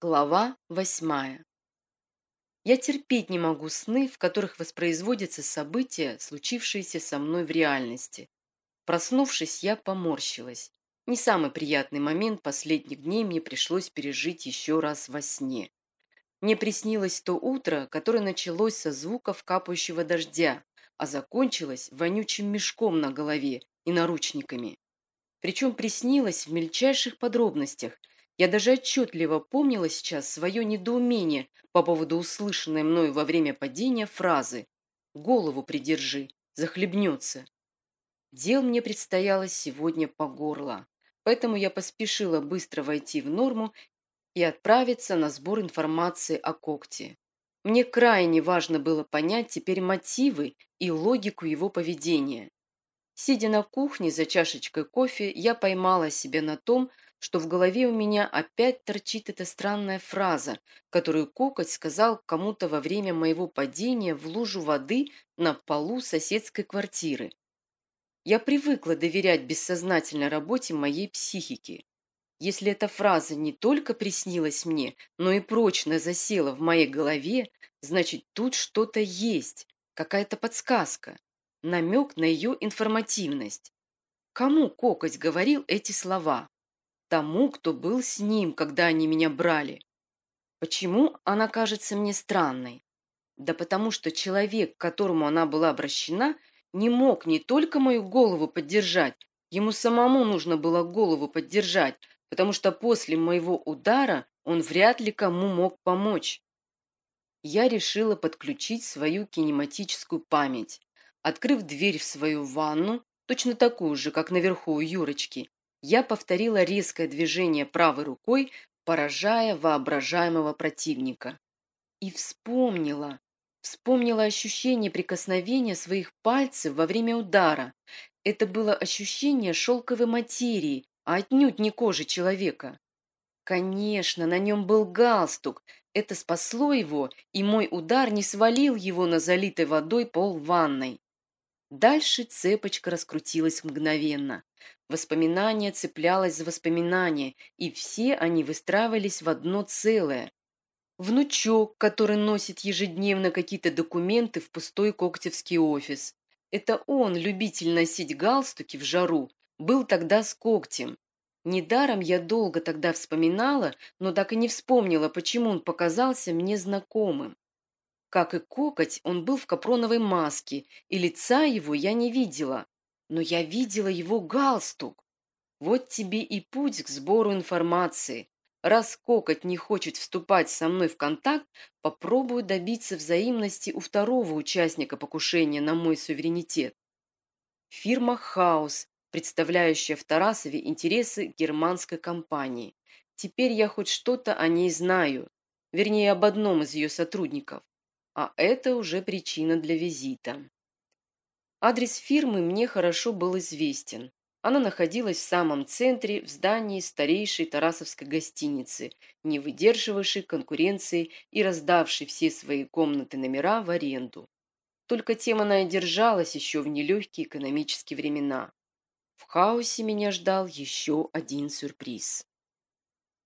Глава восьмая. Я терпеть не могу сны, в которых воспроизводятся события, случившиеся со мной в реальности. Проснувшись, я поморщилась. Не самый приятный момент последних дней мне пришлось пережить еще раз во сне. Мне приснилось то утро, которое началось со звуков капающего дождя, а закончилось вонючим мешком на голове и наручниками. Причем приснилось в мельчайших подробностях – я даже отчетливо помнила сейчас свое недоумение по поводу услышанной мною во время падения фразы «Голову придержи, захлебнется». Дел мне предстояло сегодня по горло, поэтому я поспешила быстро войти в норму и отправиться на сбор информации о когте. Мне крайне важно было понять теперь мотивы и логику его поведения. Сидя на кухне за чашечкой кофе, я поймала себя на том, что в голове у меня опять торчит эта странная фраза, которую Кокоть сказал кому-то во время моего падения в лужу воды на полу соседской квартиры. Я привыкла доверять бессознательной работе моей психики. Если эта фраза не только приснилась мне, но и прочно засела в моей голове, значит, тут что-то есть, какая-то подсказка, намек на ее информативность. Кому Кокоть говорил эти слова? Тому, кто был с ним, когда они меня брали. Почему она кажется мне странной? Да потому что человек, к которому она была обращена, не мог не только мою голову поддержать, ему самому нужно было голову поддержать, потому что после моего удара он вряд ли кому мог помочь. Я решила подключить свою кинематическую память. Открыв дверь в свою ванну, точно такую же, как наверху у Юрочки, я повторила резкое движение правой рукой, поражая воображаемого противника. И вспомнила. Вспомнила ощущение прикосновения своих пальцев во время удара. Это было ощущение шелковой материи, а отнюдь не кожи человека. Конечно, на нем был галстук. Это спасло его, и мой удар не свалил его на залитой водой пол ванной. Дальше цепочка раскрутилась мгновенно. Воспоминание цеплялось за воспоминание, и все они выстраивались в одно целое. Внучок, который носит ежедневно какие-то документы в пустой когтевский офис. Это он, любитель носить галстуки в жару, был тогда с когтем. Недаром я долго тогда вспоминала, но так и не вспомнила, почему он показался мне знакомым. Как и кокоть, он был в капроновой маске, и лица его я не видела. Но я видела его галстук. Вот тебе и путь к сбору информации. Раз кокоть не хочет вступать со мной в контакт, попробую добиться взаимности у второго участника покушения на мой суверенитет. Фирма «Хаус», представляющая в Тарасове интересы германской компании. Теперь я хоть что-то о ней знаю, вернее, об одном из ее сотрудников а это уже причина для визита. Адрес фирмы мне хорошо был известен. Она находилась в самом центре, в здании старейшей Тарасовской гостиницы, не выдерживавшей конкуренции и раздавшей все свои комнаты номера в аренду. Только тем она и держалась еще в нелегкие экономические времена. В хаосе меня ждал еще один сюрприз.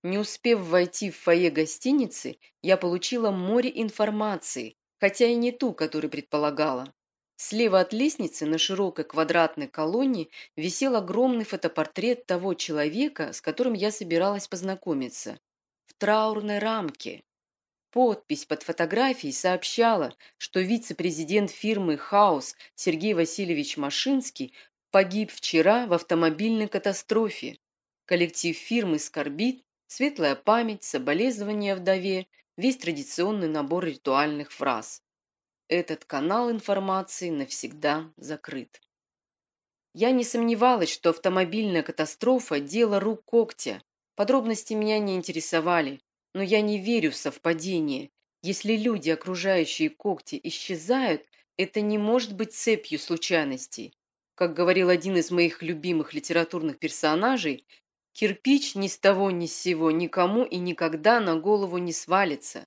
Не успев войти в фойе гостиницы, я получила море информации, хотя и не ту, которую предполагала. Слева от лестницы на широкой квадратной колонне висел огромный фотопортрет того человека, с которым я собиралась познакомиться. В траурной рамке. Подпись под фотографией сообщала, что вице-президент фирмы «Хаус» Сергей Васильевич Машинский погиб вчера в автомобильной катастрофе. Коллектив фирмы скорбит, светлая память, соболезнования вдове – весь традиционный набор ритуальных фраз. Этот канал информации навсегда закрыт. Я не сомневалась, что автомобильная катастрофа – дело рук когтя. Подробности меня не интересовали, но я не верю в совпадение. Если люди, окружающие когти, исчезают, это не может быть цепью случайностей. Как говорил один из моих любимых литературных персонажей, Кирпич ни с того ни с сего никому и никогда на голову не свалится.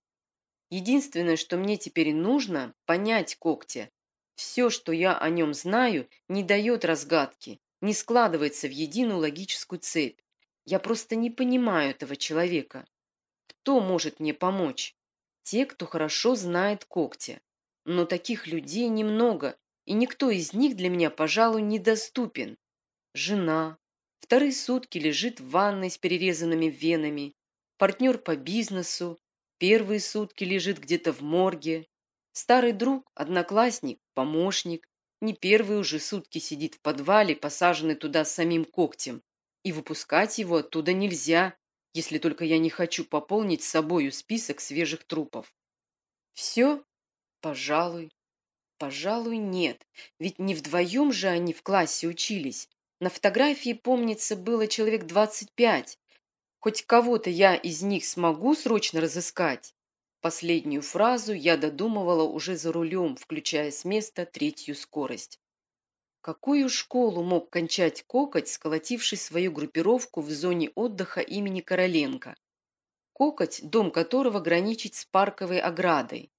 Единственное, что мне теперь нужно, понять когтя. Все, что я о нем знаю, не дает разгадки, не складывается в единую логическую цепь. Я просто не понимаю этого человека. кто может мне помочь? Те, кто хорошо знает когти. Но таких людей немного, и никто из них для меня, пожалуй, недоступен. Жена. Вторые сутки лежит в ванной с перерезанными венами. Партнер по бизнесу. Первые сутки лежит где-то в морге. Старый друг, одноклассник, помощник. Не первые уже сутки сидит в подвале, посаженный туда самим когтем. И выпускать его оттуда нельзя, если только я не хочу пополнить с собою список свежих трупов. Все? Пожалуй. Пожалуй, нет. Ведь не вдвоем же они в классе учились. На фотографии, помнится, было человек двадцать пять. Хоть кого-то я из них смогу срочно разыскать. Последнюю фразу я додумывала уже за рулем, включая с места третью скорость. Какую школу мог кончать Кокоть, сколотивший свою группировку в зоне отдыха имени Короленко? Кокоть, дом которого граничит с парковой оградой.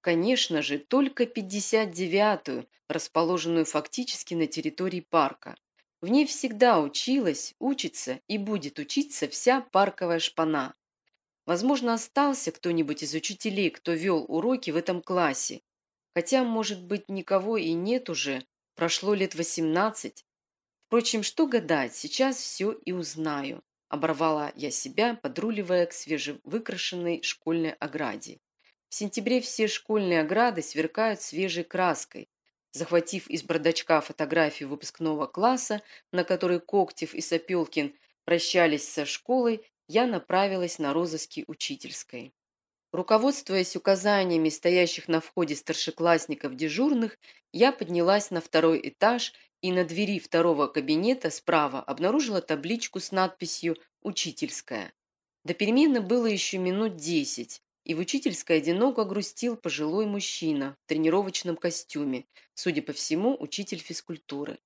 Конечно же, только 59-ю, расположенную фактически на территории парка. В ней всегда училась, учится и будет учиться вся парковая шпана. Возможно, остался кто-нибудь из учителей, кто вел уроки в этом классе. Хотя, может быть, никого и нет уже, Прошло лет восемнадцать. Впрочем, что гадать, сейчас все и узнаю. Оборвала я себя, подруливая к свежевыкрашенной школьной ограде. В сентябре все школьные ограды сверкают свежей краской. Захватив из бардачка фотографию выпускного класса, на которой Коктев и Сапелкин прощались со школой, я направилась на розыски учительской. Руководствуясь указаниями стоящих на входе старшеклассников дежурных, я поднялась на второй этаж и на двери второго кабинета справа обнаружила табличку с надписью «Учительская». До перемены было еще минут десять, и в учительской одиноко грустил пожилой мужчина в тренировочном костюме, судя по всему, учитель физкультуры.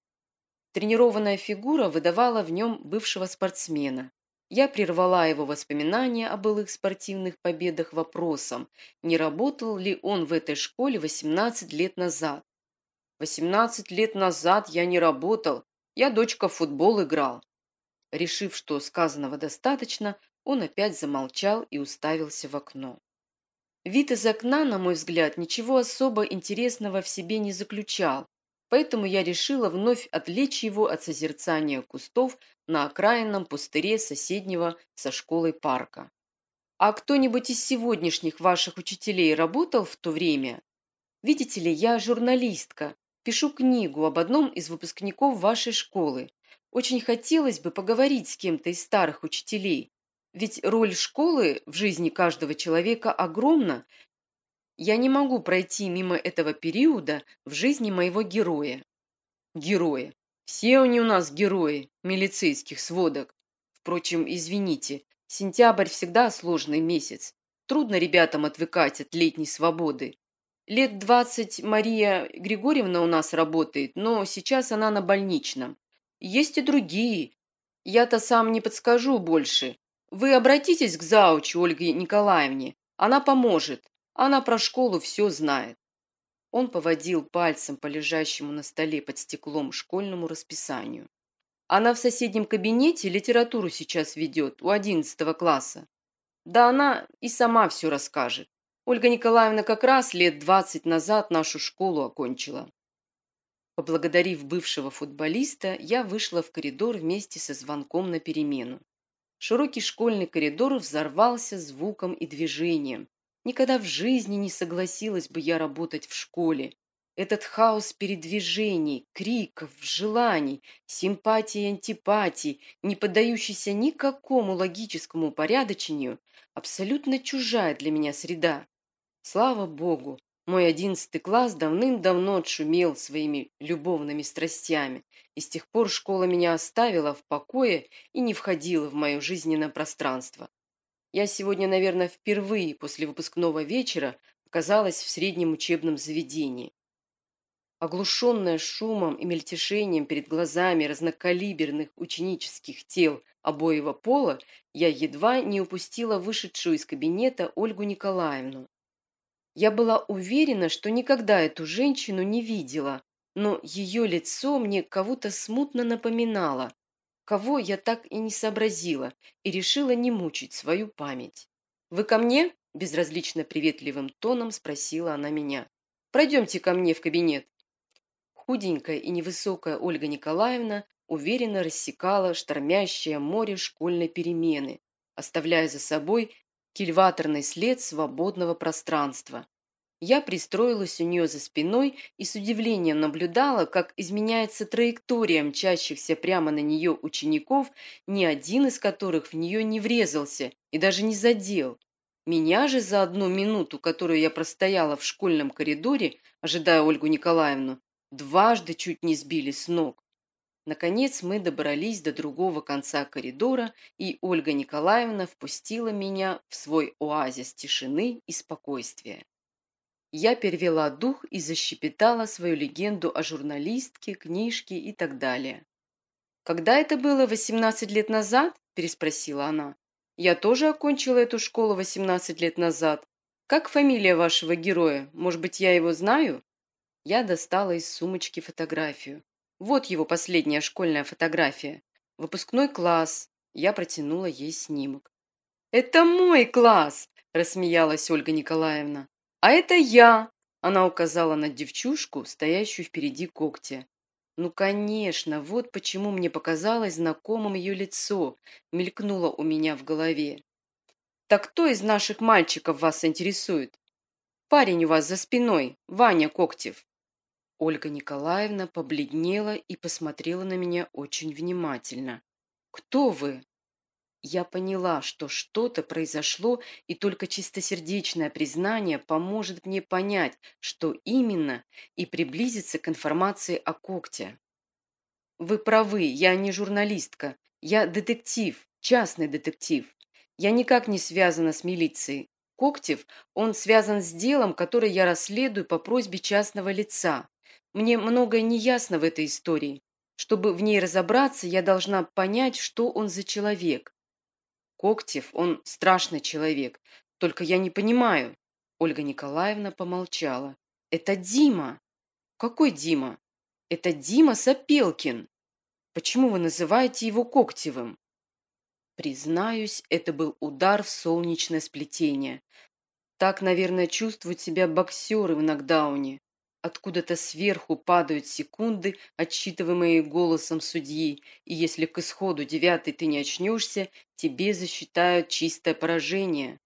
Тренированная фигура выдавала в нем бывшего спортсмена. Я прервала его воспоминания о былых спортивных победах вопросом, не работал ли он в этой школе 18 лет назад. 18 лет назад я не работал, я дочка в футбол играл. Решив, что сказанного достаточно, он опять замолчал и уставился в окно. Вид из окна, на мой взгляд, ничего особо интересного в себе не заключал, поэтому я решила вновь отвлечь его от созерцания кустов на окраинном пустыре соседнего со школой парка. «А кто-нибудь из сегодняшних ваших учителей работал в то время? Видите ли, я журналистка, пишу книгу об одном из выпускников вашей школы. Очень хотелось бы поговорить с кем-то из старых учителей, ведь роль школы в жизни каждого человека огромна, я не могу пройти мимо этого периода в жизни моего героя. Героя. Все они у нас герои милицейских сводок. Впрочем, извините, сентябрь всегда сложный месяц. Трудно ребятам отвыкать от летней свободы. Лет двадцать Мария Григорьевна у нас работает, но сейчас она на больничном. Есть и другие. Я-то сам не подскажу больше. Вы обратитесь к заучу Ольге Николаевне. Она поможет. Она про школу все знает. Он поводил пальцем по лежащему на столе под стеклом школьному расписанию. Она в соседнем кабинете литературу сейчас ведет, у одиннадцатого класса. Да она и сама все расскажет. Ольга Николаевна как раз лет двадцать назад нашу школу окончила. Поблагодарив бывшего футболиста, я вышла в коридор вместе со звонком на перемену. Широкий школьный коридор взорвался звуком и движением, Никогда в жизни не согласилась бы я работать в школе. Этот хаос передвижений, криков, желаний, симпатий и антипатий, не поддающийся никакому логическому упорядочению, абсолютно чужая для меня среда. Слава Богу, мой одиннадцатый класс давным-давно отшумел своими любовными страстями, и с тех пор школа меня оставила в покое и не входила в мое жизненное пространство. Я сегодня, наверное, впервые после выпускного вечера оказалась в среднем учебном заведении. Оглушенная шумом и мельтешением перед глазами разнокалиберных ученических тел обоего пола, я едва не упустила вышедшую из кабинета Ольгу Николаевну. Я была уверена, что никогда эту женщину не видела, но ее лицо мне кого-то смутно напоминало, кого я так и не сообразила и решила не мучить свою память. «Вы ко мне?» – безразлично приветливым тоном спросила она меня. «Пройдемте ко мне в кабинет». Худенькая и невысокая Ольга Николаевна уверенно рассекала штормящее море школьной перемены, оставляя за собой кильваторный след свободного пространства. Я пристроилась у нее за спиной и с удивлением наблюдала, как изменяется траектория мчащихся прямо на нее учеников, ни один из которых в нее не врезался и даже не задел. Меня же за одну минуту, которую я простояла в школьном коридоре, ожидая Ольгу Николаевну, дважды чуть не сбили с ног. Наконец мы добрались до другого конца коридора, и Ольга Николаевна впустила меня в свой оазис тишины и спокойствия. Я перевела дух и защепетала свою легенду о журналистке, книжке и так далее. «Когда это было, 18 лет назад?» – переспросила она. «Я тоже окончила эту школу 18 лет назад. Как фамилия вашего героя? Может быть, я его знаю?» Я достала из сумочки фотографию. Вот его последняя школьная фотография. Выпускной класс. Я протянула ей снимок. «Это мой класс!» – рассмеялась Ольга Николаевна. «А это я!» Она указала на девчушку, стоящую впереди когтя. «Ну, конечно, вот почему мне показалось знакомым ее лицо», мелькнуло у меня в голове. «Так кто из наших мальчиков вас интересует?» «Парень у вас за спиной, Ваня Когтев». Ольга Николаевна побледнела и посмотрела на меня очень внимательно. «Кто вы?» Я поняла, что что-то произошло, и только чистосердечное признание поможет мне понять, что именно, и приблизиться к информации о когте. Вы правы, я не журналистка. Я детектив, частный детектив. Я никак не связана с милицией. Когтев, он связан с делом, которое я расследую по просьбе частного лица. Мне многое не ясно в этой истории. Чтобы в ней разобраться, я должна понять, что он за человек. Когтев, он страшный человек. Только я не понимаю. Ольга Николаевна помолчала. Это Дима. Какой Дима? Это Дима Сапелкин. Почему вы называете его Когтевым? Признаюсь, это был удар в солнечное сплетение. Так, наверное, чувствуют себя боксеры в нокдауне. Откуда-то сверху падают секунды, отсчитываемые голосом судьи, и если к исходу девятой ты не очнешься, тебе засчитают чистое поражение.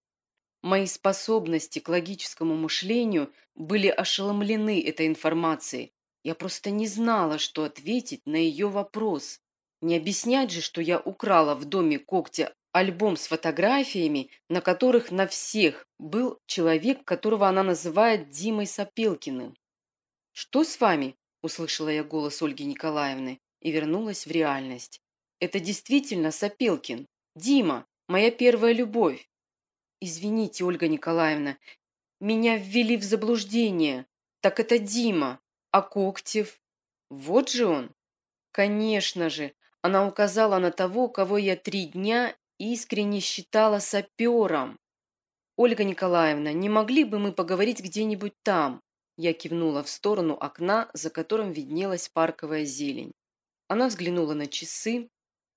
Мои способности к логическому мышлению были ошеломлены этой информацией. Я просто не знала, что ответить на ее вопрос. Не объяснять же, что я украла в доме когтя альбом с фотографиями, на которых на всех был человек, которого она называет Димой Сапелкиным. «Что с вами?» – услышала я голос Ольги Николаевны и вернулась в реальность. «Это действительно Сапелкин. Дима, моя первая любовь». «Извините, Ольга Николаевна, меня ввели в заблуждение. Так это Дима, а Когтев? Вот же он!» «Конечно же!» Она указала на того, кого я три дня искренне считала сапером. «Ольга Николаевна, не могли бы мы поговорить где-нибудь там? Я кивнула в сторону окна, за которым виднелась парковая зелень. Она взглянула на часы.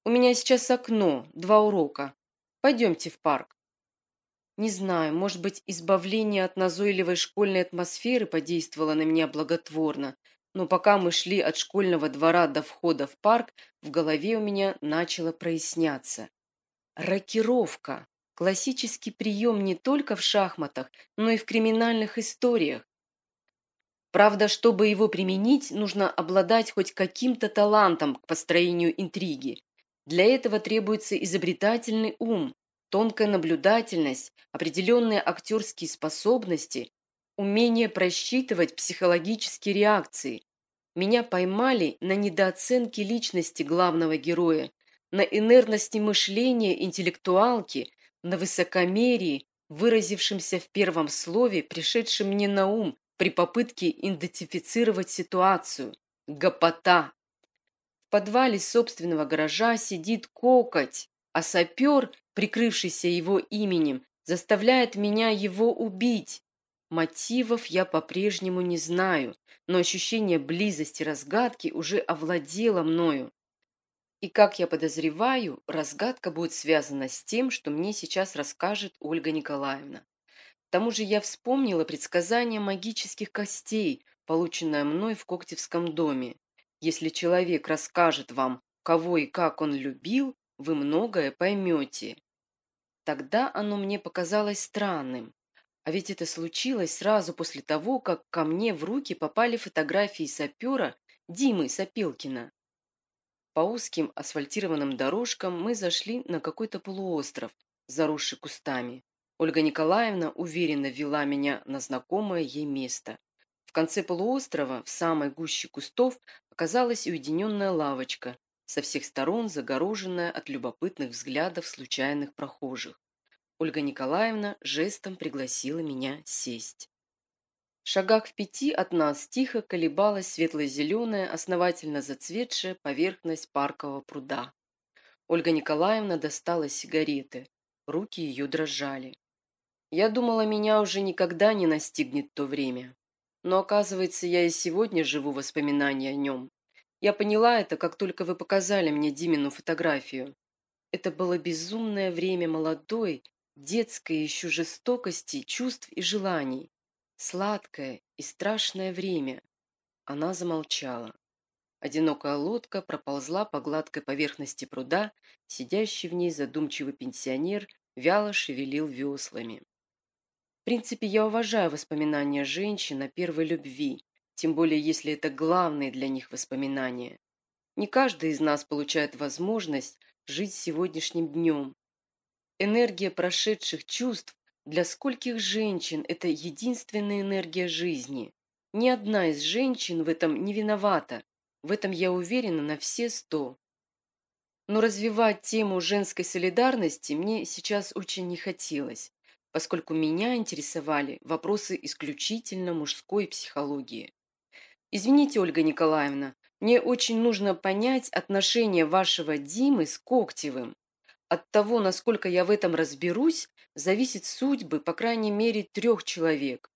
«У меня сейчас окно, два урока. Пойдемте в парк». Не знаю, может быть, избавление от назойливой школьной атмосферы подействовало на меня благотворно, но пока мы шли от школьного двора до входа в парк, в голове у меня начало проясняться. Рокировка – классический прием не только в шахматах, но и в криминальных историях. Правда, чтобы его применить, нужно обладать хоть каким-то талантом к построению интриги. Для этого требуется изобретательный ум, тонкая наблюдательность, определенные актерские способности, умение просчитывать психологические реакции. Меня поймали на недооценке личности главного героя, на инертности мышления интеллектуалки, на высокомерии, выразившемся в первом слове, пришедшем мне на ум при попытке идентифицировать ситуацию. Гопота. В подвале собственного гаража сидит кокоть, а сапер, прикрывшийся его именем, заставляет меня его убить. Мотивов я по-прежнему не знаю, но ощущение близости разгадки уже овладело мною. И, как я подозреваю, разгадка будет связана с тем, что мне сейчас расскажет Ольга Николаевна. К тому же я вспомнила предсказание магических костей, полученное мной в Коктевском доме. Если человек расскажет вам, кого и как он любил, вы многое поймете. Тогда оно мне показалось странным. А ведь это случилось сразу после того, как ко мне в руки попали фотографии сапера Димы Сапелкина. По узким асфальтированным дорожкам мы зашли на какой-то полуостров, заросший кустами. Ольга Николаевна уверенно вела меня на знакомое ей место. В конце полуострова, в самой гуще кустов, оказалась уединенная лавочка, со всех сторон загороженная от любопытных взглядов случайных прохожих. Ольга Николаевна жестом пригласила меня сесть. В шагах в пяти от нас тихо колебалась светло-зеленая, основательно зацветшая поверхность паркового пруда. Ольга Николаевна достала сигареты. Руки ее дрожали. Я думала, меня уже никогда не настигнет то время. Но, оказывается, я и сегодня живу воспоминания о нем. Я поняла это, как только вы показали мне Димину фотографию. Это было безумное время молодой, детской еще жестокости, чувств и желаний. Сладкое и страшное время. Она замолчала. Одинокая лодка проползла по гладкой поверхности пруда, сидящий в ней задумчивый пенсионер вяло шевелил веслами. Принципе, я уважаю воспоминания женщин о первой любви, тем более если это главные для них воспоминания. Не каждый из нас получает возможность жить сегодняшним днем. Энергия прошедших чувств для скольких женщин это единственная энергия жизни. Ни одна из женщин в этом не виновата, в этом я уверена на все сто. Но развивать тему женской солидарности мне сейчас очень не хотелось, поскольку меня интересовали вопросы исключительно мужской психологии. Извините, Ольга Николаевна, мне очень нужно понять отношение вашего Димы с Коктевым. От того, насколько я в этом разберусь, зависит судьбы, по крайней мере, трех человек.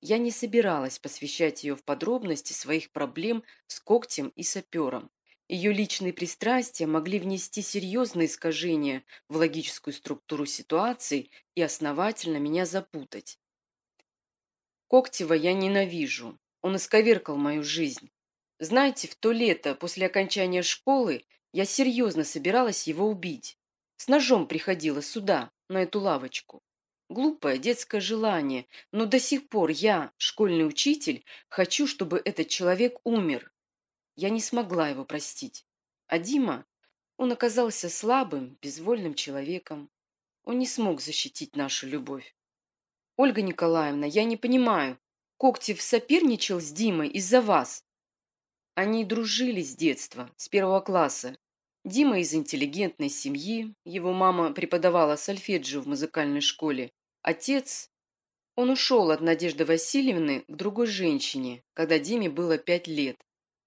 Я не собиралась посвящать ее в подробности своих проблем с когтем и сапером. Ее личные пристрастия могли внести серьезные искажения в логическую структуру ситуации и основательно меня запутать. Коктева я ненавижу. Он исковеркал мою жизнь. Знаете, в то лето, после окончания школы, я серьезно собиралась его убить. С ножом приходила сюда, на эту лавочку. Глупое детское желание, но до сих пор я, школьный учитель, хочу, чтобы этот человек умер. Я не смогла его простить. А Дима, он оказался слабым, безвольным человеком. Он не смог защитить нашу любовь. Ольга Николаевна, я не понимаю, Когтев соперничал с Димой из-за вас. Они дружили с детства, с первого класса. Дима из интеллигентной семьи, его мама преподавала сольфеджио в музыкальной школе. Отец... Он ушел от Надежды Васильевны к другой женщине, когда Диме было пять лет.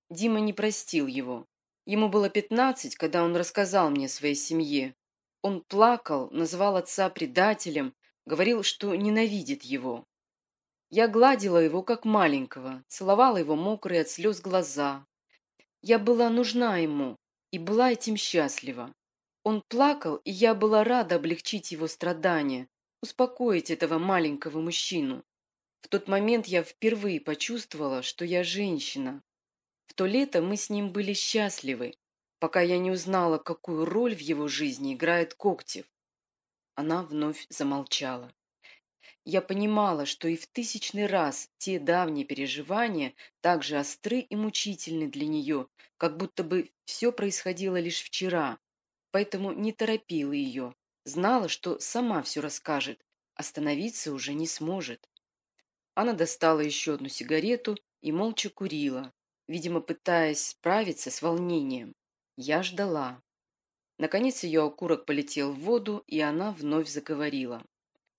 Дима не простил его. Ему было пятнадцать, когда он рассказал мне о своей семье. Он плакал, называл отца предателем, говорил, что ненавидит его. Я гладила его, как маленького, целовала его мокрые от слез глаза. Я была нужна ему и была этим счастлива. Он плакал, и я была рада облегчить его страдания, успокоить этого маленького мужчину. В тот момент я впервые почувствовала, что я женщина. В то лето мы с ним были счастливы, пока я не узнала, какую роль в его жизни играет Коктев. Она вновь замолчала. Я понимала, что и в тысячный раз те давние переживания так же остры и мучительны для нее, как будто бы все происходило лишь вчера, поэтому не торопила ее, знала, что сама все расскажет, остановиться уже не сможет. Она достала еще одну сигарету и молча курила, видимо, пытаясь справиться с волнением. Я ждала. Наконец ее окурок полетел в воду, и она вновь заговорила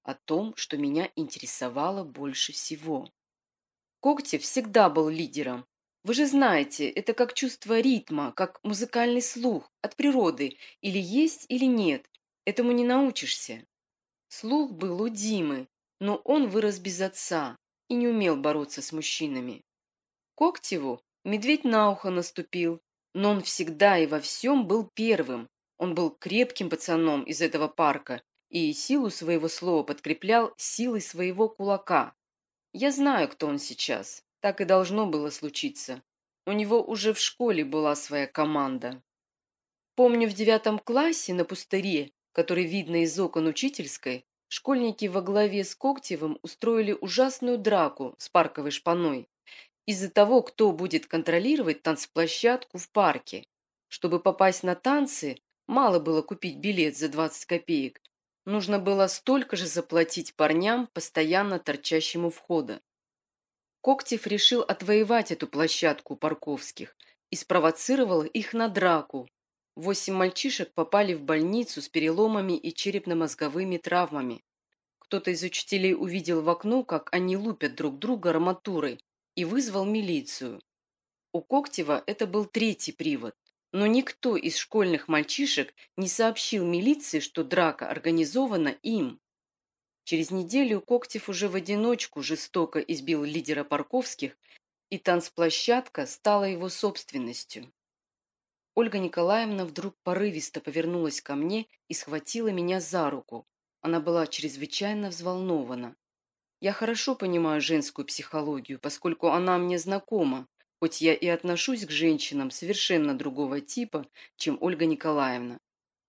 о том, что меня интересовало больше всего. Когтев всегда был лидером. Вы же знаете, это как чувство ритма, как музыкальный слух от природы. Или есть, или нет. Этому не научишься. Слух был у Димы, но он вырос без отца и не умел бороться с мужчинами. Когтеву медведь на ухо наступил, Но он всегда и во всем был первым. Он был крепким пацаном из этого парка и силу своего слова подкреплял силой своего кулака. Я знаю, кто он сейчас. Так и должно было случиться. У него уже в школе была своя команда. Помню, в девятом классе на пустыре, который видно из окон учительской, школьники во главе с Когтевым устроили ужасную драку с парковой шпаной из-за того, кто будет контролировать танцплощадку в парке. Чтобы попасть на танцы, мало было купить билет за 20 копеек. Нужно было столько же заплатить парням, постоянно торчащим у входа. Когтев решил отвоевать эту площадку Парковских и спровоцировал их на драку. Восемь мальчишек попали в больницу с переломами и черепно-мозговыми травмами. Кто-то из учителей увидел в окно, как они лупят друг друга арматурой, и вызвал милицию. У Когтева это был третий привод, но никто из школьных мальчишек не сообщил милиции, что драка организована им. Через неделю Когтев уже в одиночку жестоко избил лидера Парковских, и танцплощадка стала его собственностью. Ольга Николаевна вдруг порывисто повернулась ко мне и схватила меня за руку. Она была чрезвычайно взволнована. Я хорошо понимаю женскую психологию, поскольку она мне знакома, хоть я и отношусь к женщинам совершенно другого типа, чем Ольга Николаевна.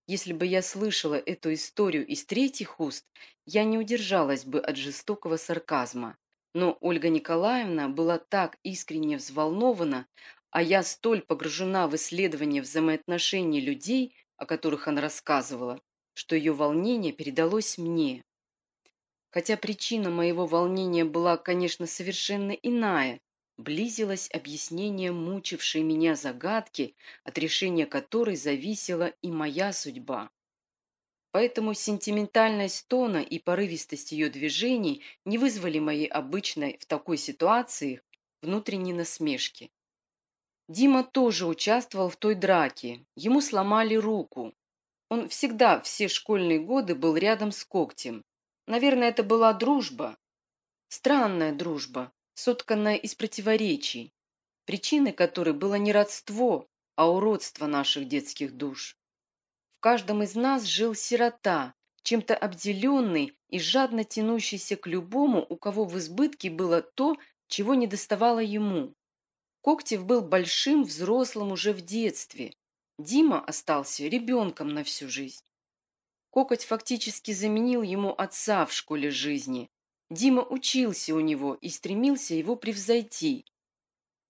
Если бы я слышала эту историю из третьих уст, я не удержалась бы от жестокого сарказма. Но Ольга Николаевна была так искренне взволнована, а я столь погружена в исследование взаимоотношений людей, о которых она рассказывала, что ее волнение передалось мне. Хотя причина моего волнения была, конечно, совершенно иная, близилось объяснение мучившей меня загадки, от решения которой зависела и моя судьба. Поэтому сентиментальность тона и порывистость ее движений не вызвали моей обычной в такой ситуации внутренней насмешки. Дима тоже участвовал в той драке, ему сломали руку. Он всегда все школьные годы был рядом с когтем. Наверное, это была дружба. Странная дружба, сотканная из противоречий, причиной которой было не родство, а уродство наших детских душ. В каждом из нас жил сирота, чем-то обделенный и жадно тянущийся к любому, у кого в избытке было то, чего не доставало ему. Коктев был большим взрослым уже в детстве. Дима остался ребенком на всю жизнь. Кокоть фактически заменил ему отца в школе жизни, Дима учился у него и стремился его превзойти.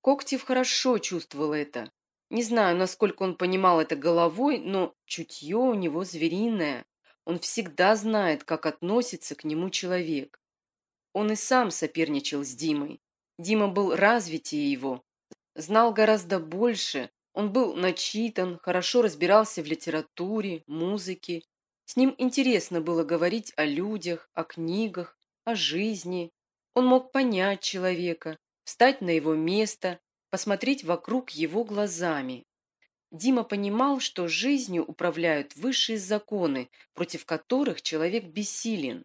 Когтев хорошо чувствовал это. Не знаю, насколько он понимал это головой, но чутье у него звериное. Он всегда знает, как относится к нему человек. Он и сам соперничал с Димой. Дима был развитие его, знал гораздо больше. Он был начитан, хорошо разбирался в литературе, музыке. С ним интересно было говорить о людях, о книгах, о жизни. Он мог понять человека, встать на его место, посмотреть вокруг его глазами. Дима понимал, что жизнью управляют высшие законы, против которых человек бессилен.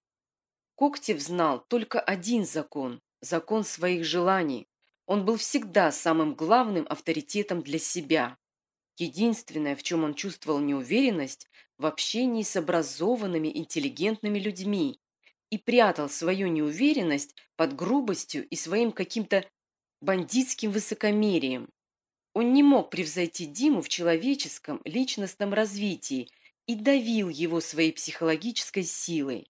Когтев знал только один закон – закон своих желаний. Он был всегда самым главным авторитетом для себя. Единственное, в чем он чувствовал неуверенность – в общении с образованными, интеллигентными людьми, и прятал свою неуверенность под грубостью и своим каким-то бандитским высокомерием. Он не мог превзойти Диму в человеческом, личностном развитии и давил его своей психологической силой.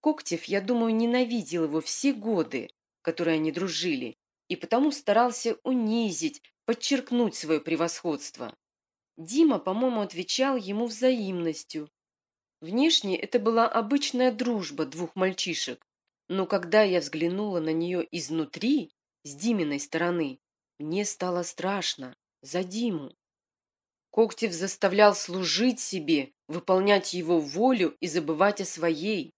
Коктев, я думаю, ненавидел его все годы, которые они дружили, и потому старался унизить, подчеркнуть свое превосходство. Дима, по-моему, отвечал ему взаимностью, Внешне это была обычная дружба двух мальчишек, но когда я взглянула на нее изнутри, с Диминой стороны, мне стало страшно за Диму. Когтев заставлял служить себе, выполнять его волю и забывать о своей.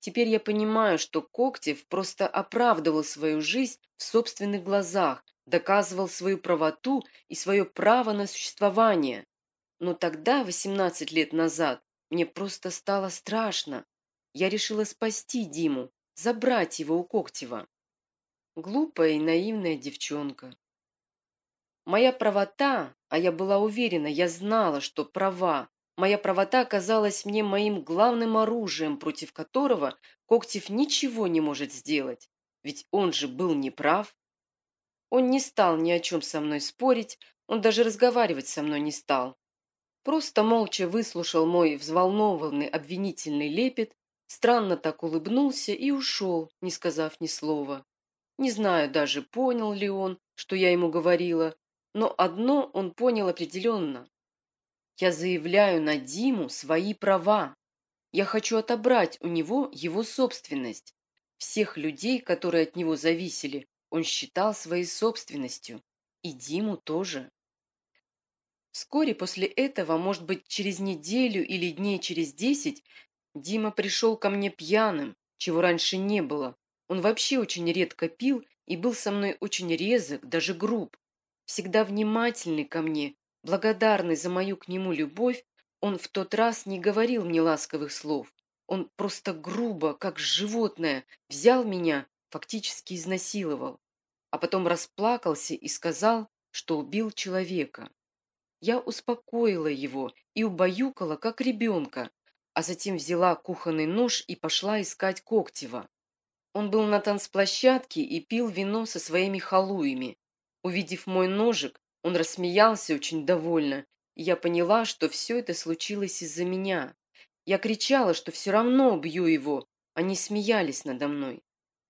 Теперь я понимаю, что Когтев просто оправдывал свою жизнь в собственных глазах, доказывал свою правоту и свое право на существование. Но тогда, 18 лет назад, мне просто стало страшно. Я решила спасти Диму, забрать его у Когтева. Глупая и наивная девчонка. Моя правота, а я была уверена, я знала, что права, моя правота оказалась мне моим главным оружием, против которого Когтев ничего не может сделать, ведь он же был неправ. Он не стал ни о чем со мной спорить, он даже разговаривать со мной не стал. Просто молча выслушал мой взволнованный обвинительный лепет, странно так улыбнулся и ушел, не сказав ни слова. Не знаю даже, понял ли он, что я ему говорила, но одно он понял определенно. Я заявляю на Диму свои права. Я хочу отобрать у него его собственность. Всех людей, которые от него зависели, он считал своей собственностью. И Диму тоже. Вскоре после этого, может быть, через неделю или дней через десять, Дима пришел ко мне пьяным, чего раньше не было. Он вообще очень редко пил и был со мной очень резок, даже груб. Всегда внимательный ко мне, благодарный за мою к нему любовь, он в тот раз не говорил мне ласковых слов. Он просто грубо, как животное, взял меня, фактически изнасиловал. А потом расплакался и сказал, что убил человека. Я успокоила его и убаюкала, как ребенка, а затем взяла кухонный нож и пошла искать Коктева. Он был на танцплощадке и пил вино со своими халуями. Увидев мой ножик, он рассмеялся очень довольно, и я поняла, что все это случилось из-за меня. Я кричала, что все равно убью его, они смеялись надо мной.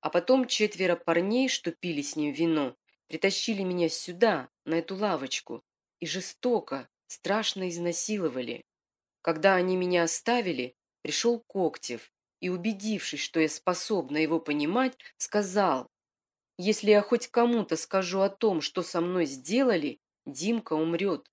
А потом четверо парней, что пили с ним вино, притащили меня сюда, на эту лавочку, и жестоко, страшно изнасиловали. Когда они меня оставили, пришел Коктев и, убедившись, что я способна его понимать, сказал, «Если я хоть кому-то скажу о том, что со мной сделали, Димка умрет».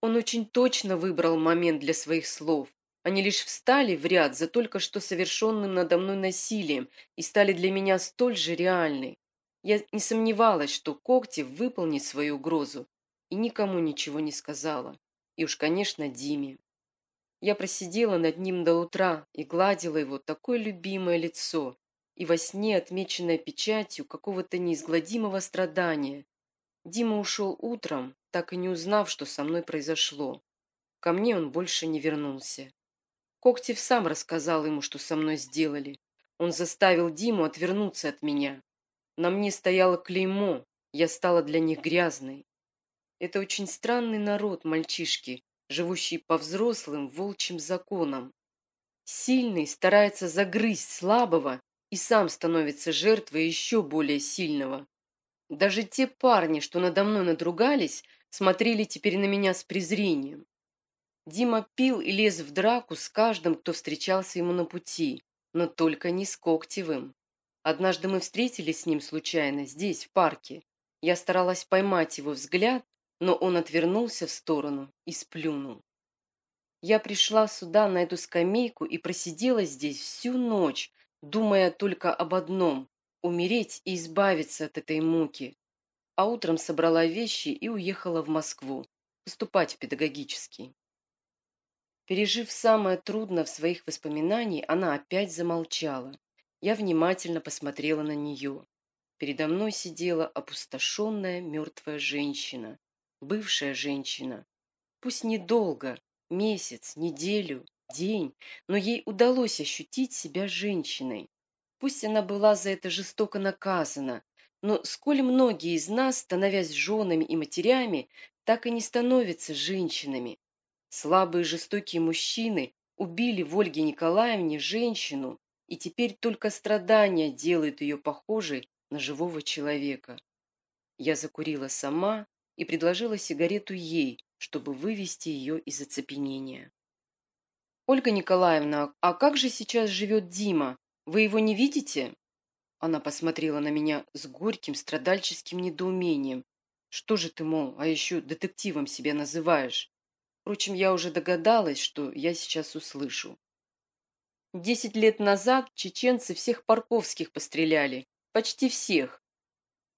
Он очень точно выбрал момент для своих слов. Они лишь встали в ряд за только что совершенным надо мной насилием и стали для меня столь же реальны. Я не сомневалась, что Коктев выполнит свою угрозу, и никому ничего не сказала. И уж, конечно, Диме. Я просидела над ним до утра и гладила его такое любимое лицо, и во сне отмеченное печатью какого-то неизгладимого страдания. Дима ушел утром, так и не узнав, что со мной произошло. Ко мне он больше не вернулся. Когтев сам рассказал ему, что со мной сделали. Он заставил Диму отвернуться от меня. На мне стояло клеймо, я стала для них грязной. Это очень странный народ, мальчишки, живущий по взрослым волчьим законам. Сильный старается загрызть слабого и сам становится жертвой еще более сильного. Даже те парни, что надо мной надругались, смотрели теперь на меня с презрением. Дима пил и лез в драку с каждым, кто встречался ему на пути, но только не с Когтевым. Однажды мы встретились с ним случайно, здесь, в парке. Я старалась поймать его взгляд, но он отвернулся в сторону и сплюнул. Я пришла сюда, на эту скамейку, и просидела здесь всю ночь, думая только об одном – умереть и избавиться от этой муки. А утром собрала вещи и уехала в Москву, поступать в педагогический. Пережив самое трудное в своих воспоминаниях, она опять замолчала. Я внимательно посмотрела на нее. Передо мной сидела опустошенная мертвая женщина, бывшая женщина. Пусть недолго, месяц, неделю, день, но ей удалось ощутить себя женщиной. Пусть она была за это жестоко наказана, но сколь многие из нас, становясь женами и матерями, так и не становятся женщинами. Слабые жестокие мужчины убили в Ольге Николаевне женщину, и теперь только страдания делают ее похожей на живого человека. Я закурила сама, и предложила сигарету ей, чтобы вывести ее из оцепенения. «Ольга Николаевна, а как же сейчас живет Дима? Вы его не видите?» Она посмотрела на меня с горьким страдальческим недоумением. «Что же ты, мол, а еще детективом себя называешь?» Впрочем, я уже догадалась, что я сейчас услышу. Десять лет назад чеченцы всех парковских постреляли. Почти всех.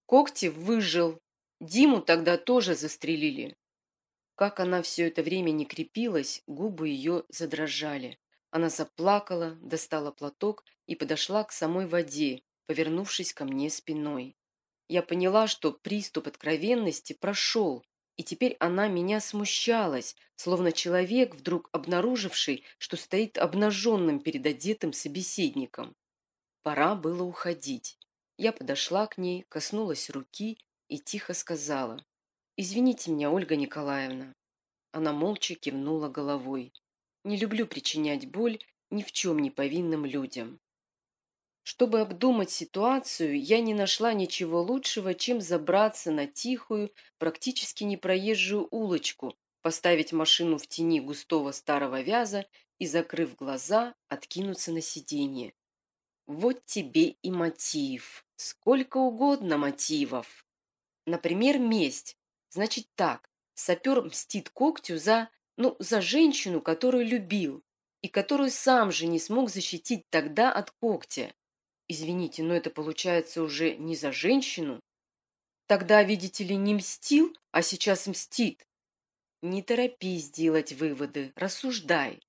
Когтев выжил, Диму тогда тоже застрелили. Как она все это время не крепилась, губы ее задрожали. Она заплакала, достала платок и подошла к самой воде, повернувшись ко мне спиной. Я поняла, что приступ откровенности прошел, и теперь она меня смущалась, словно человек, вдруг обнаруживший, что стоит обнаженным перед одетым собеседником. Пора было уходить. Я подошла к ней, коснулась руки и тихо сказала. «Извините меня, Ольга Николаевна». Она молча кивнула головой. «Не люблю причинять боль ни в чем не повинным людям». Чтобы обдумать ситуацию, я не нашла ничего лучшего, чем забраться на тихую, практически непроезжую улочку, поставить машину в тени густого старого вяза и, закрыв глаза, откинуться на сиденье. Вот тебе и мотив. Сколько угодно мотивов. Например, месть. Значит так, сапер мстит когтю за, ну, за женщину, которую любил, и которую сам же не смог защитить тогда от когтя. Извините, но это получается уже не за женщину. Тогда, видите ли, не мстил, а сейчас мстит. Не торопись делать выводы, рассуждай.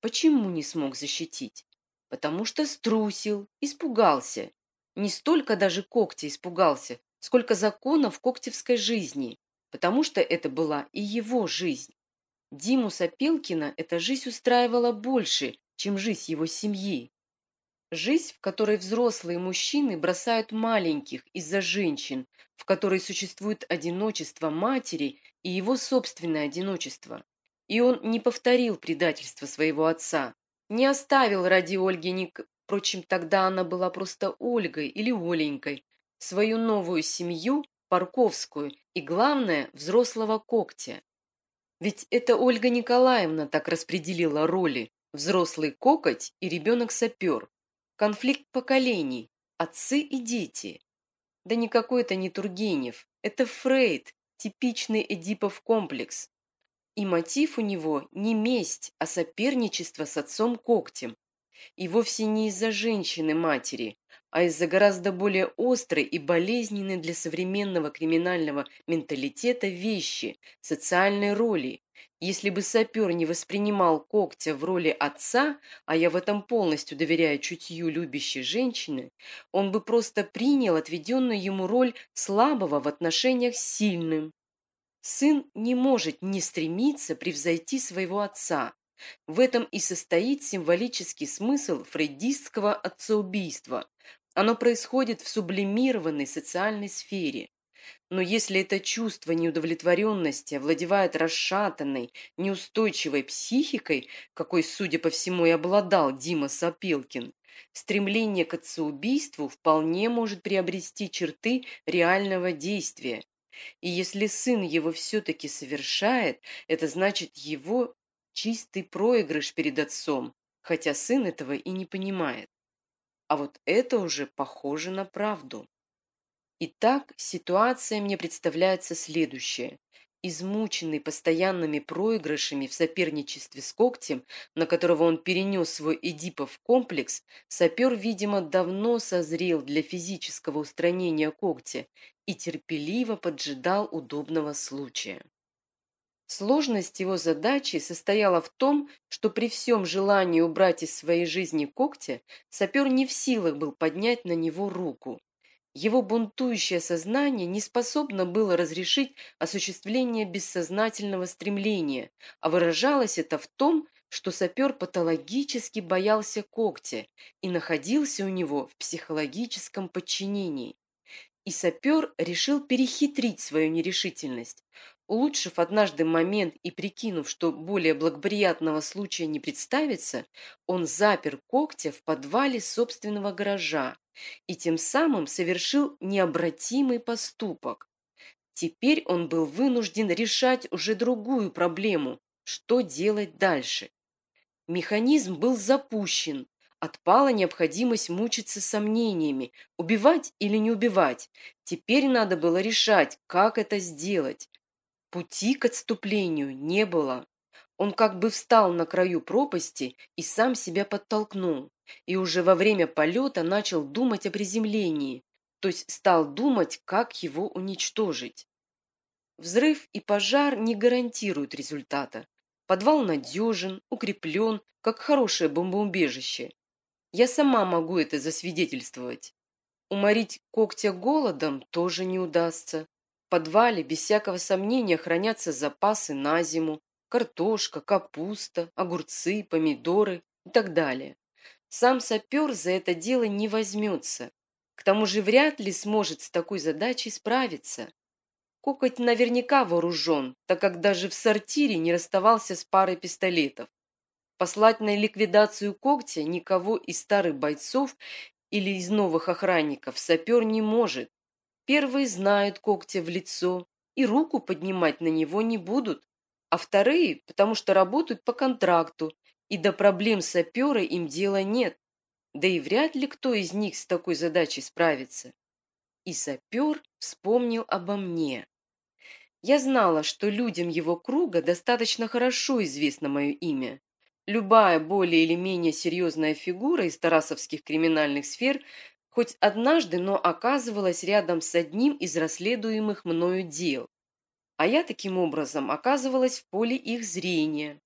Почему не смог защитить? Потому что струсил, испугался. Не столько даже когти испугался, сколько законов когтевской жизни, потому что это была и его жизнь. Диму Сапелкина эта жизнь устраивала больше, чем жизнь его семьи. Жизнь, в которой взрослые мужчины бросают маленьких из-за женщин, в которой существует одиночество матери и его собственное одиночество. И он не повторил предательство своего отца, не оставил ради Ольги Ник... Впрочем, тогда она была просто Ольгой или Оленькой, свою новую семью, Парковскую, и, главное, взрослого когтя. Ведь это Ольга Николаевна так распределила роли – взрослый кокоть и ребенок-сапер. Конфликт поколений, отцы и дети. Да никакой это не Тургенев, это Фрейд, типичный Эдипов комплекс. И мотив у него не месть, а соперничество с отцом Когтем. И вовсе не из-за женщины-матери, а из-за гораздо более острой и болезненной для современного криминального менталитета вещи, социальной роли, если бы сапер не воспринимал когтя в роли отца, а я в этом полностью доверяю чутью любящей женщины, он бы просто принял отведенную ему роль слабого в отношениях с сильным. Сын не может не стремиться превзойти своего отца. В этом и состоит символический смысл фрейдистского отцеубийства. Оно происходит в сублимированной социальной сфере. Но если это чувство неудовлетворенности овладевает расшатанной, неустойчивой психикой, какой, судя по всему, и обладал Дима Сапилкин, стремление к отцеубийству вполне может приобрести черты реального действия. И если сын его все-таки совершает, это значит его чистый проигрыш перед отцом, хотя сын этого и не понимает. А вот это уже похоже на правду. Итак, ситуация мне представляется следующая. Измученный постоянными проигрышами в соперничестве с когтем, на которого он перенес свой Эдипов комплекс, сапер, видимо, давно созрел для физического устранения когтя и терпеливо поджидал удобного случая. Сложность его задачи состояла в том, что при всем желании убрать из своей жизни когтя, сапер не в силах был поднять на него руку. Его бунтующее сознание не способно было разрешить осуществление бессознательного стремления, а выражалось это в том, что сапер патологически боялся когтя и находился у него в психологическом подчинении. И сапер решил перехитрить свою нерешительность. Улучшив однажды момент и прикинув, что более благоприятного случая не представится, он запер когтя в подвале собственного гаража и тем самым совершил необратимый поступок. Теперь он был вынужден решать уже другую проблему – что делать дальше. Механизм был запущен, отпала необходимость мучиться сомнениями, убивать или не убивать. Теперь надо было решать, как это сделать. Пути к отступлению не было. Он как бы встал на краю пропасти и сам себя подтолкнул. И уже во время полета начал думать о приземлении, то есть стал думать, как его уничтожить. Взрыв и пожар не гарантируют результата. Подвал надежен, укреплен, как хорошее бомбоубежище. Я сама могу это засвидетельствовать. Уморить когтя голодом тоже не удастся. В подвале без всякого сомнения хранятся запасы на зиму. Картошка, капуста, огурцы, помидоры и так далее. Сам сапер за это дело не возьмется. К тому же вряд ли сможет с такой задачей справиться. Кокоть наверняка вооружен, так как даже в сортире не расставался с парой пистолетов. Послать на ликвидацию когтя никого из старых бойцов или из новых охранников сапер не может. Первые знают когтя в лицо и руку поднимать на него не будут, а вторые, потому что работают по контракту и до проблем сапера им дела нет. Да и вряд ли кто из них с такой задачей справится. И сапер вспомнил обо мне. Я знала, что людям его круга достаточно хорошо известно мое имя. Любая более или менее серьезная фигура из тарасовских криминальных сфер хоть однажды, но оказывалась рядом с одним из расследуемых мною дел. А я таким образом оказывалась в поле их зрения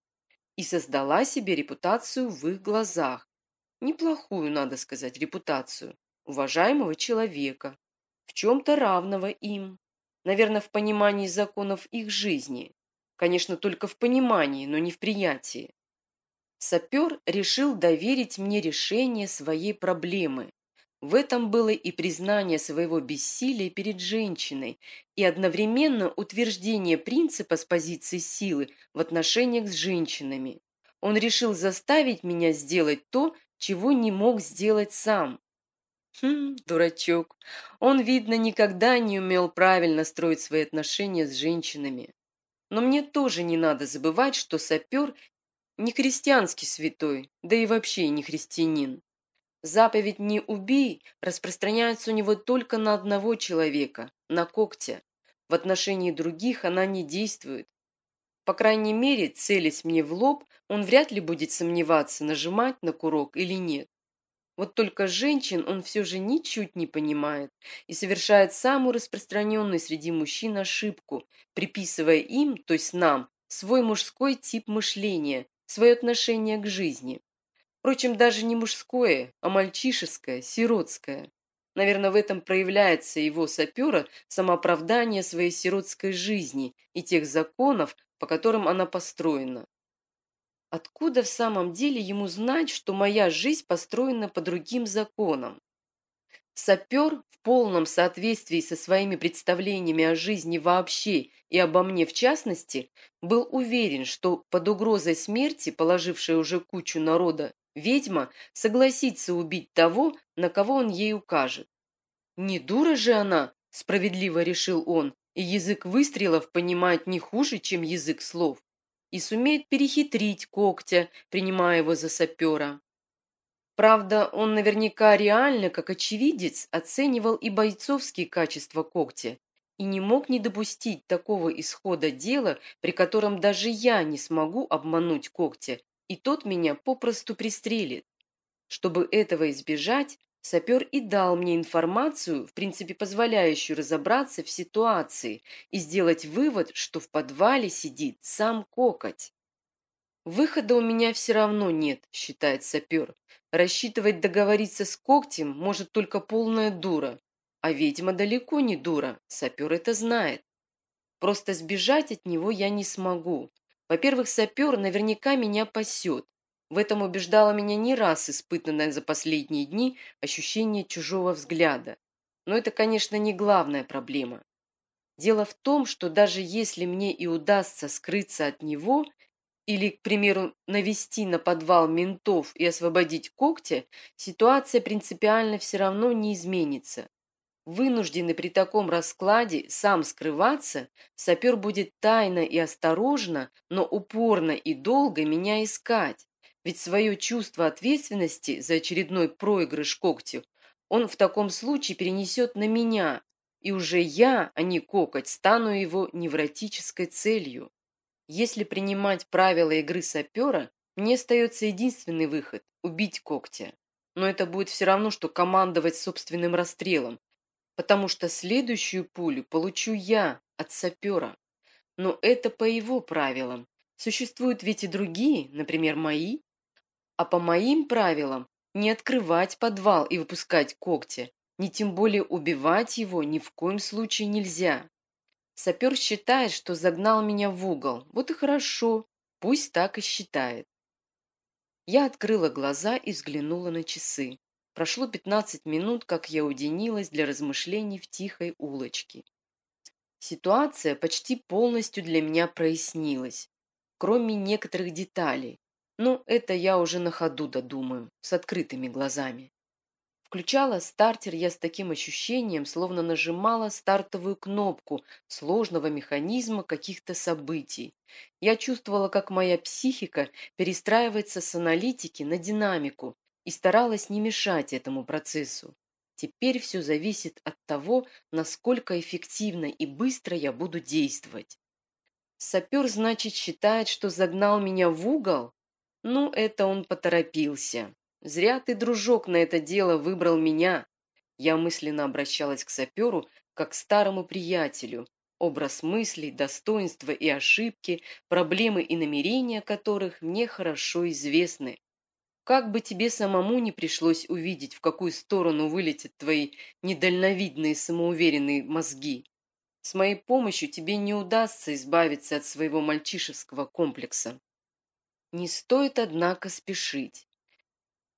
и создала себе репутацию в их глазах. Неплохую, надо сказать, репутацию уважаемого человека, в чем-то равного им. Наверное, в понимании законов их жизни. Конечно, только в понимании, но не в приятии. Сапер решил доверить мне решение своей проблемы. В этом было и признание своего бессилия перед женщиной, и одновременно утверждение принципа с позиции силы в отношениях с женщинами. Он решил заставить меня сделать то, чего не мог сделать сам. Хм, дурачок. Он, видно, никогда не умел правильно строить свои отношения с женщинами. Но мне тоже не надо забывать, что сапер не христианский святой, да и вообще не христианин. Заповедь «не убей» распространяется у него только на одного человека, на когтя. В отношении других она не действует. По крайней мере, целясь мне в лоб, он вряд ли будет сомневаться, нажимать на курок или нет. Вот только женщин он все же ничуть не понимает и совершает самую распространенную среди мужчин ошибку, приписывая им, то есть нам, свой мужской тип мышления, свое отношение к жизни. Впрочем, даже не мужское, а мальчишеское, сиротское. Наверное, в этом проявляется его сапера самооправдание своей сиротской жизни и тех законов, по которым она построена. Откуда в самом деле ему знать, что моя жизнь построена по другим законам? Сапер в полном соответствии со своими представлениями о жизни вообще и обо мне в частности, был уверен, что под угрозой смерти, положившей уже кучу народа Ведьма согласится убить того, на кого он ей укажет. «Не дура же она!» – справедливо решил он, и язык выстрелов понимает не хуже, чем язык слов, и сумеет перехитрить когтя, принимая его за сапера. Правда, он наверняка реально, как очевидец, оценивал и бойцовские качества когтя и не мог не допустить такого исхода дела, при котором даже я не смогу обмануть когтя и тот меня попросту пристрелит. Чтобы этого избежать, сапер и дал мне информацию, в принципе позволяющую разобраться в ситуации и сделать вывод, что в подвале сидит сам кокоть. «Выхода у меня все равно нет», – считает сапер. «Рассчитывать договориться с когтем может только полная дура. А ведьма далеко не дура, сапер это знает. Просто сбежать от него я не смогу. Во-первых, сапер наверняка меня пасет. В этом убеждало меня не раз испытанное за последние дни ощущение чужого взгляда. Но это, конечно, не главная проблема. Дело в том, что даже если мне и удастся скрыться от него или, к примеру, навести на подвал ментов и освободить когтя, ситуация принципиально все равно не изменится. Вынужденный при таком раскладе сам скрываться, сапер будет тайно и осторожно, но упорно и долго меня искать. Ведь свое чувство ответственности за очередной проигрыш когтю он в таком случае перенесет на меня, и уже я, а не кокоть, стану его невротической целью. Если принимать правила игры сапера, мне остается единственный выход – убить когтя. Но это будет все равно, что командовать собственным расстрелом, потому что следующую пулю получу я от сапера. Но это по его правилам. Существуют ведь и другие, например, мои. А по моим правилам не открывать подвал и выпускать когти, ни тем более убивать его ни в коем случае нельзя. Сапер считает, что загнал меня в угол. Вот и хорошо, пусть так и считает. Я открыла глаза и взглянула на часы. Прошло пятнадцать минут, как я уединилась для размышлений в тихой улочке. Ситуация почти полностью для меня прояснилась, кроме некоторых деталей. Но это я уже на ходу додумаю, с открытыми глазами. Включала стартер я с таким ощущением, словно нажимала стартовую кнопку сложного механизма каких-то событий. Я чувствовала, как моя психика перестраивается с аналитики на динамику и старалась не мешать этому процессу. Теперь все зависит от того, насколько эффективно и быстро я буду действовать. Сапер, значит, считает, что загнал меня в угол? Ну, это он поторопился. Зря ты, дружок, на это дело выбрал меня. Я мысленно обращалась к саперу, как к старому приятелю. Образ мыслей, достоинства и ошибки, проблемы и намерения которых мне хорошо известны. Как бы тебе самому не пришлось увидеть, в какую сторону вылетят твои недальновидные самоуверенные мозги. С моей помощью тебе не удастся избавиться от своего мальчишеского комплекса. Не стоит, однако, спешить.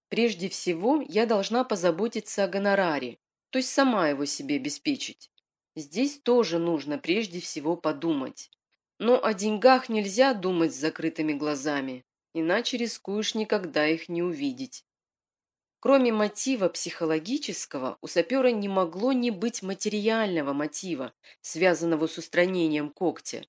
Прежде всего, я должна позаботиться о гонораре, то есть сама его себе обеспечить. Здесь тоже нужно прежде всего подумать. Но о деньгах нельзя думать с закрытыми глазами, иначе рискуешь никогда их не увидеть. Кроме мотива психологического, у сапера не могло не быть материального мотива, связанного с устранением когтя.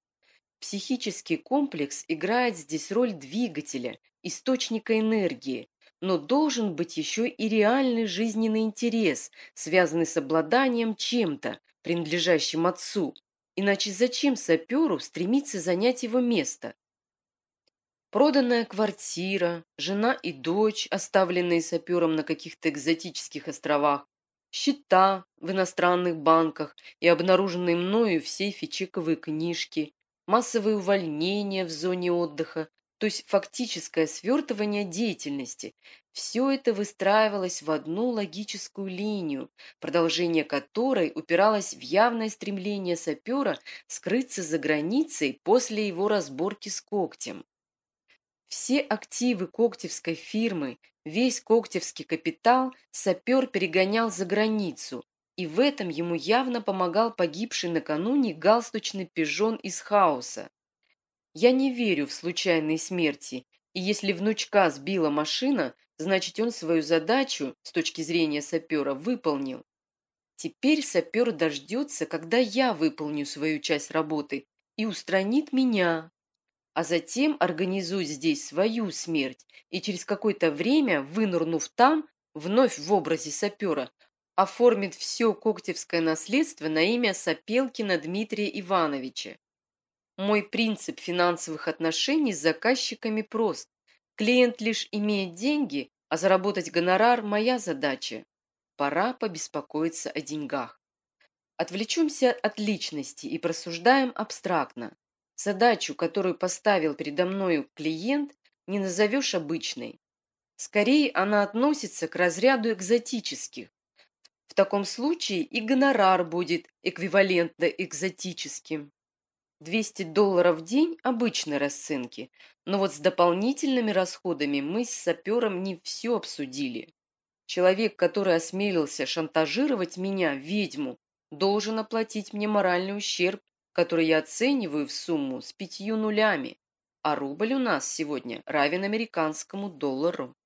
Психический комплекс играет здесь роль двигателя, источника энергии, но должен быть еще и реальный жизненный интерес, связанный с обладанием чем-то, принадлежащим отцу. Иначе зачем саперу стремиться занять его место? Проданная квартира, жена и дочь, оставленные сапером на каких-то экзотических островах, счета в иностранных банках и обнаруженные мною в сейфе чековые книжки, массовые увольнения в зоне отдыха, то есть фактическое свертывание деятельности. Все это выстраивалось в одну логическую линию, продолжение которой упиралось в явное стремление сапера скрыться за границей после его разборки с когтем. Все активы когтевской фирмы, весь когтевский капитал сапер перегонял за границу, и в этом ему явно помогал погибший накануне галстучный пижон из хаоса. Я не верю в случайные смерти, и если внучка сбила машина, значит он свою задачу, с точки зрения сапера, выполнил. Теперь сапер дождется, когда я выполню свою часть работы и устранит меня, а затем организует здесь свою смерть и через какое-то время, вынырнув там, вновь в образе сапера, оформит все когтевское наследство на имя Сапелкина Дмитрия Ивановича. Мой принцип финансовых отношений с заказчиками прост. Клиент лишь имеет деньги, а заработать гонорар – моя задача. Пора побеспокоиться о деньгах. Отвлечемся от личности и просуждаем абстрактно. Задачу, которую поставил передо мною клиент, не назовешь обычной. Скорее, она относится к разряду экзотических. В таком случае и гонорар будет эквивалентно экзотическим. 200 долларов в день – обычной расценки, но вот с дополнительными расходами мы с сапером не все обсудили. Человек, который осмелился шантажировать меня, ведьму, должен оплатить мне моральный ущерб, который я оцениваю в сумму с пятью нулями, а рубль у нас сегодня равен американскому доллару.